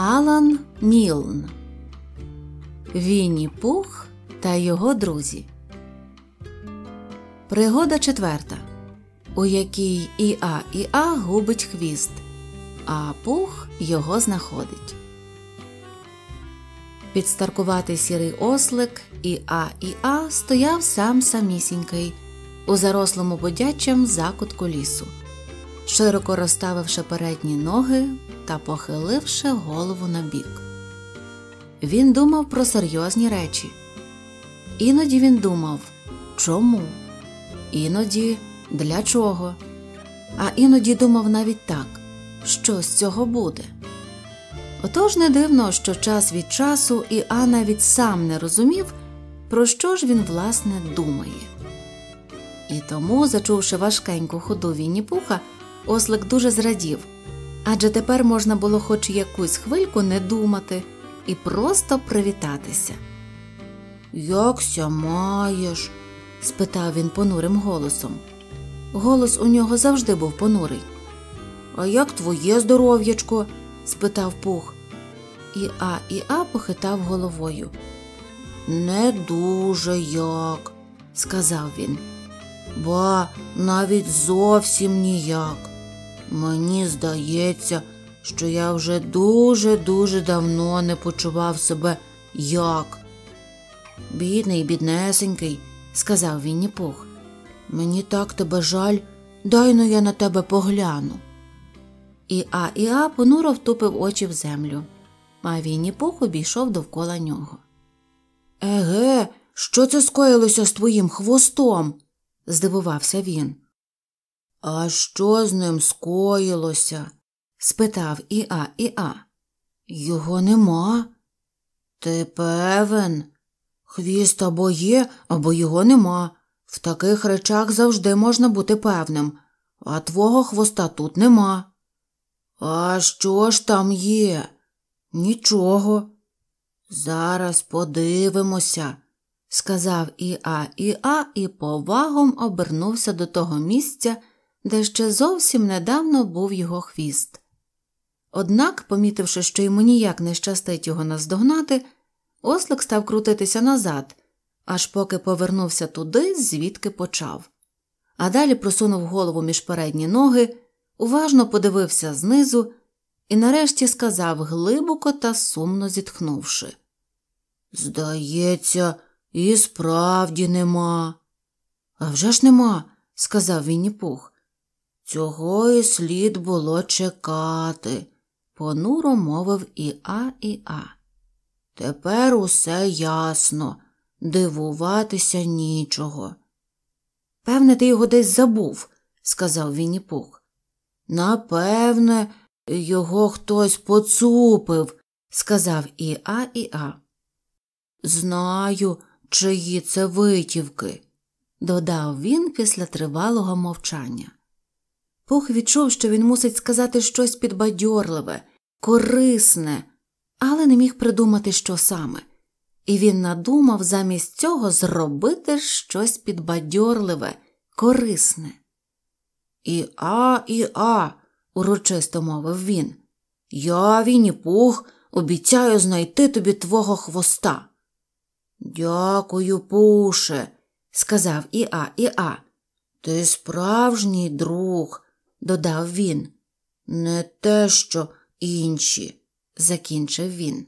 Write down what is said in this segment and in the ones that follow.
Алан Мілн Вінні Пух та його друзі. Пригода четверта, у якій Іа Іа губить хвіст, а пух його знаходить. Підстаркуватий сірий ослик Іа Іа стояв сам самісінький у зарослому бодячем закутку лісу, широко розставивши передні ноги та похиливши голову на бік. Він думав про серйозні речі. Іноді він думав, чому, іноді для чого, а іноді думав навіть так, що з цього буде. Отож не дивно, що час від часу і А навіть сам не розумів, про що ж він власне думає. І тому, зачувши важкеньку ходу Вінні Пуха, ослик дуже зрадів адже тепер можна було хоч якусь хвильку не думати і просто привітатися. Якся маєш? спитав він понурим голосом. Голос у нього завжди був понурий. А як твоє здоров'ячко? спитав Пух. І А і А похитав головою. Не дуже як, сказав він. Ба навіть зовсім ніяк. Мені здається, що я вже дуже-дуже давно не почував себе як. Бідний, біднесенький, сказав Вінні Пух. Мені так тебе жаль, дай но я на тебе погляну. І А і А понуро втупив очі в землю, а Вінні Пух обійшов довкола нього. Еге, що це скоїлося з твоїм хвостом? здивувався він. А що з ним скоїлося? спитав Іа Іа. Його нема. Ти певен? Хвіст або є, або його нема. В таких речах завжди можна бути певним, а твого хвоста тут нема. А що ж там є? Нічого. Зараз подивимося, сказав Іа Іа і повагом обернувся до того місця, де ще зовсім недавно був його хвіст. Однак, помітивши, що йому ніяк не щастить його наздогнати, ослик став крутитися назад, аж поки повернувся туди, звідки почав. А далі просунув голову між передні ноги, уважно подивився знизу і нарешті сказав глибоко та сумно зітхнувши Здається, і справді нема. «А вже ж нема, сказав Вінні Пух. Цього і слід було чекати, понуро мовив і А, і А. Тепер усе ясно, дивуватися нічого. Певне, ти його десь забув, сказав Вінні Пух. Напевне, його хтось поцупив, сказав і А, і А. Знаю, чиї це витівки, додав він після тривалого мовчання. Пух відчув, що він мусить сказати щось підбадьорливе, корисне, але не міг придумати, що саме, і він надумав замість цього зробити щось підбадьорливе, корисне. І а, і а, урочисто мовив він. Я, Вінні Пух, обіцяю знайти тобі твого хвоста. Дякую, Пуше, сказав Іа Іа. Ти справжній друг додав він. Не те, що інші, закінчив він.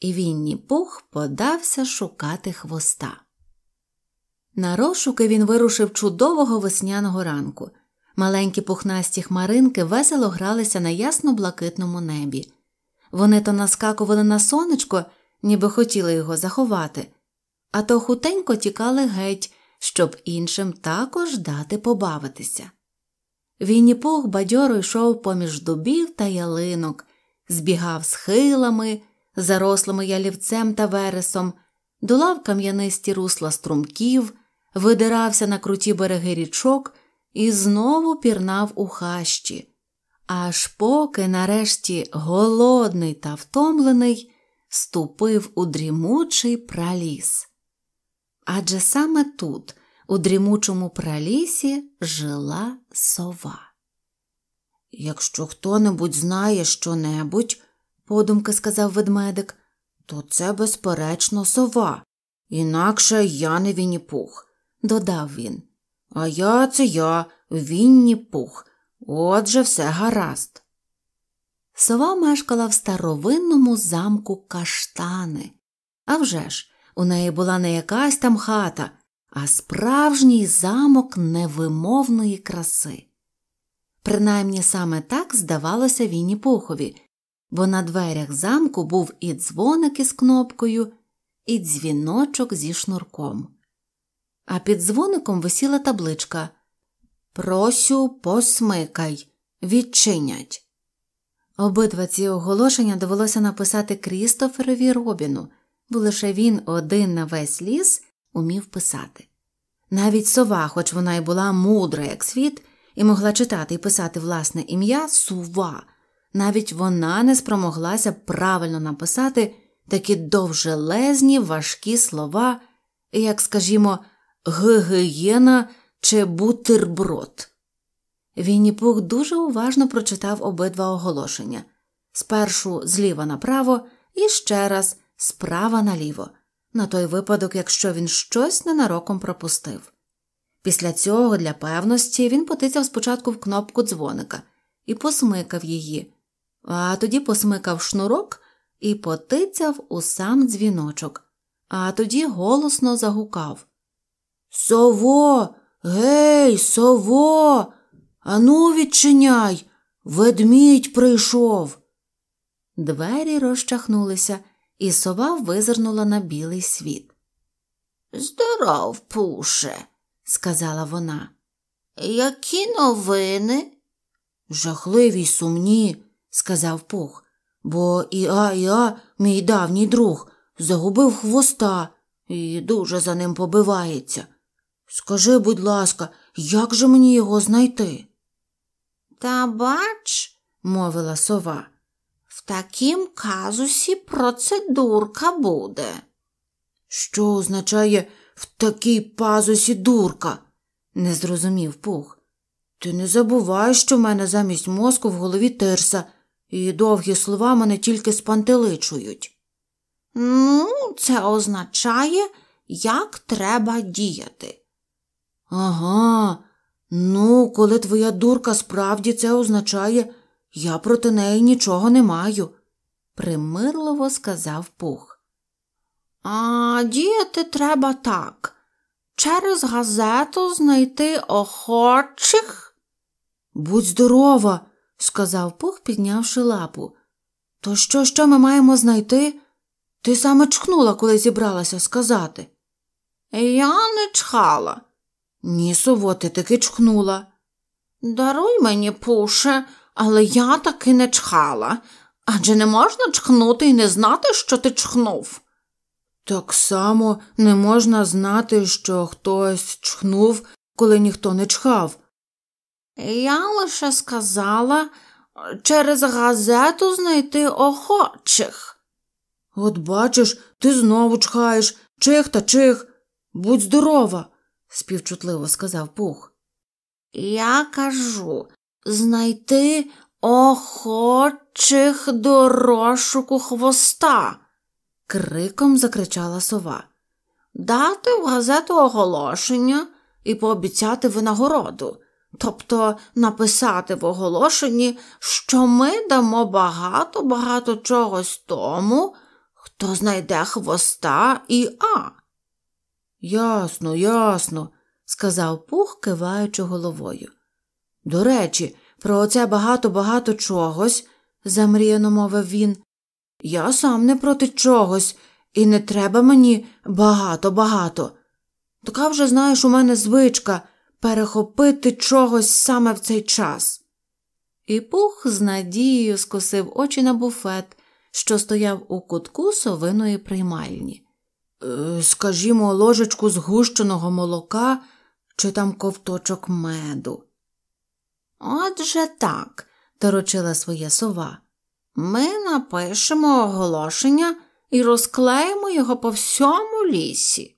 І Вінні Пух подався шукати хвоста. На розшуки він вирушив чудового весняного ранку. Маленькі пухнасті хмаринки весело гралися на ясно блакитному небі. Вони то наскакували на сонечко, ніби хотіли його заховати, а то хутенько тікали геть, щоб іншим також дати побавитися. Вінні Пух бадьоро йшов поміж дубів та ялинок, збігав схилами, зарослими ялівцем та вересом, долав кам'янисті русла струмків, видирався на круті береги річок і знову пірнав у хащі, аж поки, нарешті, голодний та втомлений, ступив у дрімучий праліс. Адже саме тут у дрімучому пралісі жила сова. Якщо хто небудь знає що небудь, подумки сказав ведмедик, то це, безперечно, сова. Інакше я не Вінні-Пух», – додав він. А я це я, Вінні-Пух. Отже, все гаразд. Сова мешкала в старовинному замку каштани. А вже ж, у неї була не якась там хата, а справжній замок невимовної краси. Принаймні саме так здавалося Вінні Пухові, бо на дверях замку був і дзвоник із кнопкою, і дзвіночок зі шнурком. А під дзвоником висіла табличка Просю, посмикай, відчинять. Обидва ці оголошення довелося написати Крістоферові Робіну, бо лише він один на весь ліс умів писати. Навіть сова, хоч вона й була мудра, як світ, і могла читати і писати власне ім'я сува, навіть вона не спромоглася правильно написати такі довжелезні важкі слова, як, скажімо, гигієна чи бутерброд. Вінніпух дуже уважно прочитав обидва оголошення спершу зліва направо і ще раз справа наліво, на той випадок, якщо він щось ненароком пропустив. Після цього, для певності, він потицяв спочатку в кнопку дзвоника і посмикав її, а тоді посмикав шнурок і потицяв у сам дзвіночок, а тоді голосно загукав Сово, гей, сово, ану, відчиняй, ведмідь прийшов. Двері розчахнулися, і сова визирнула на білий світ. Здоров, пуше, сказала вона. Які новини? Жахливі й сумні, сказав Пух, бо Іа Іа, мій давній друг, загубив хвоста і дуже за ним побивається. Скажи, будь ласка, як же мені його знайти? Та бач, мовила сова, в такім казусі процедурка буде. Що означає в такій пазусі дурка? не зрозумів Пух. Ти не забувай, що в мене замість мозку в голові тирса, і довгі слова мене тільки спантеличують. Ну, це означає, як треба діяти. Ага, ну, коли твоя дурка справді це означає, я проти неї нічого не маю, примирливо сказав Пух. А діяти треба так. Через газету знайти охочих. Будь здорова, сказав Пух, піднявши лапу. То що, що ми маємо знайти? Ти саме чхнула, коли зібралася сказати. Я не чхала. Ні, сово, ти таки чхнула. Даруй мені, пуше, але я таки не чхала. Адже не можна чхнути і не знати, що ти чхнув. Так само не можна знати, що хтось чхнув, коли ніхто не чхав. Я лише сказала через газету знайти охочих. От бачиш, ти знову чхаєш, чих та чих. Будь здорова, співчутливо сказав Пух. Я кажу знайти охочих до розшуку хвоста, криком закричала сова. Дати в газету оголошення і пообіцяти винагороду, тобто написати в оголошенні, що ми дамо багато багато чогось тому, хто знайде хвоста і А. Ясно, ясно, сказав Пух, киваючи головою. До речі, про оце багато-багато чогось, замріяно мовив він. Я сам не проти чогось, і не треба мені багато-багато. Така вже, знаєш, у мене звичка перехопити чогось саме в цей час. І пух з надією скосив очі на буфет, що стояв у кутку совиної приймальні. Е, скажімо, ложечку згущеного молока чи там ковточок меду. Отже так, доручила своя сова. Ми напишемо оголошення і розклеїмо його по всьому лісі.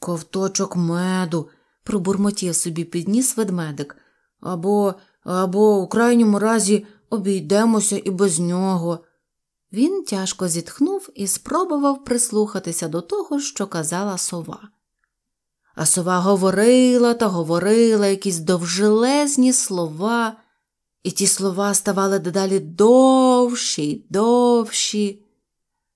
Ковточок меду, пробурмотів собі підніс ведмедик, або, або у крайньому разі обійдемося і без нього. Він тяжко зітхнув і спробував прислухатися до того, що казала сова. А сова говорила та говорила якісь довжелезні слова, і ті слова ставали дедалі довші й довші.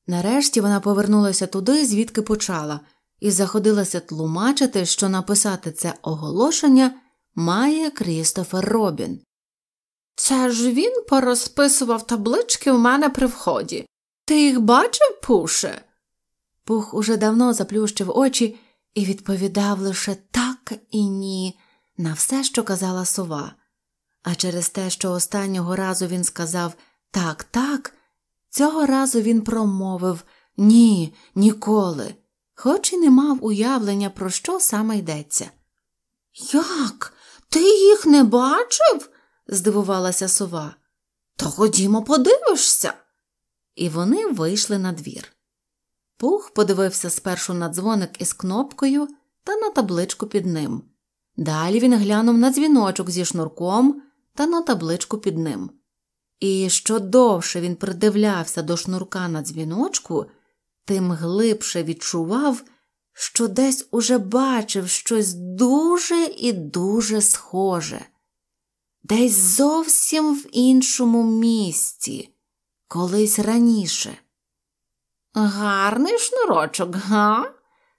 Нарешті вона повернулася туди, звідки почала, і заходилася тлумачити, що написати це оголошення має Крістофер Робін. Це ж він порозписував таблички в мене при вході. Ти їх бачив, пуше? Пух уже давно заплющив очі і відповідав лише так і ні на все, що казала сова. А через те, що останнього разу він сказав так, так, цього разу він промовив ні, ніколи, хоч і не мав уявлення, про що саме йдеться. Як? Ти їх не бачив? здивувалася сова. То ходімо, подивишся. І вони вийшли на двір. Пух подивився спершу на дзвоник із кнопкою та на табличку під ним. Далі він глянув на дзвіночок зі шнурком та на табличку під ним. І що довше він придивлявся до шнурка на дзвіночку, тим глибше відчував, що десь уже бачив щось дуже і дуже схоже, десь зовсім в іншому місці, колись раніше. Гарний шнурочок, га?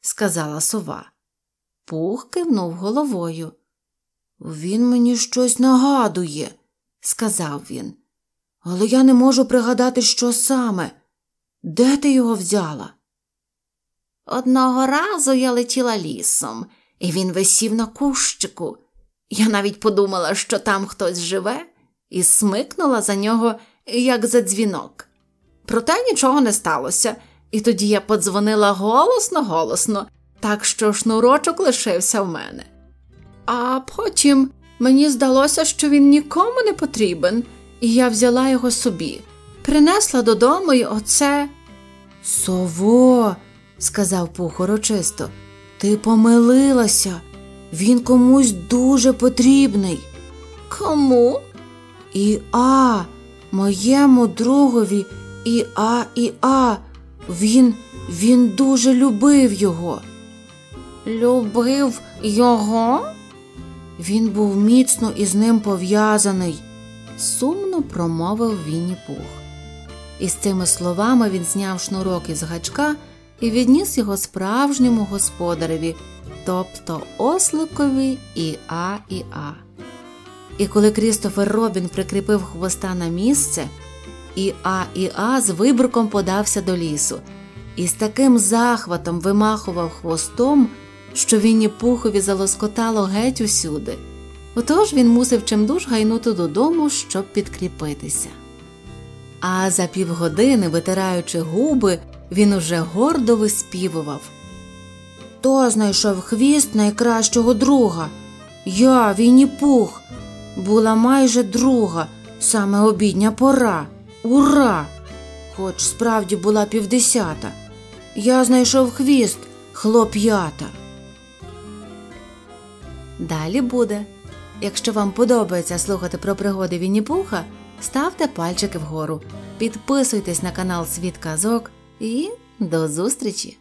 сказала сова. Пух кивнув головою. Він мені щось нагадує, сказав він. Але я не можу пригадати, що саме. Де ти його взяла? Одного разу я летіла лісом, і він висів на кущику. Я навіть подумала, що там хтось живе, і смикнула за нього, як за дзвінок. Проте нічого не сталося, і тоді я подзвонила голосно, голосно, так що шнурочок лишився в мене. А потім мені здалося, що він нікому не потрібен, і я взяла його собі, принесла додому і оце. Сово, сказав Пух урочисто, ти помилилася. Він комусь дуже потрібний. Кому? І а, моєму другові і а, і а. Він, він дуже любив його. Любив його? Він був міцно із ним пов'язаний, сумно промовив Вінні Пух. Із цими словами він зняв шнурок із гачка і відніс його справжньому господареві, тобто осликові і А і А. І коли Крістофер Робін прикріпив хвоста на місце, і А і А з вибруком подався до лісу, і з таким захватом вимахував хвостом, що Вінні Пухові залоскотало геть усюди. Отож він мусив чимдуж гайнути додому, щоб підкріпитися. А за півгодини, витираючи губи, він уже гордо виспівував. Хто знайшов хвіст найкращого друга? Я, Вінні Пух. Була майже друга, саме обідня пора. Ура! Хоч справді була півдесята. Я знайшов хвіст, хлоп'ята. Далі буде. Якщо вам подобається слухати про пригоди Вінні Пуха, ставте пальчики вгору, підписуйтесь на канал Світ Казок і до зустрічі!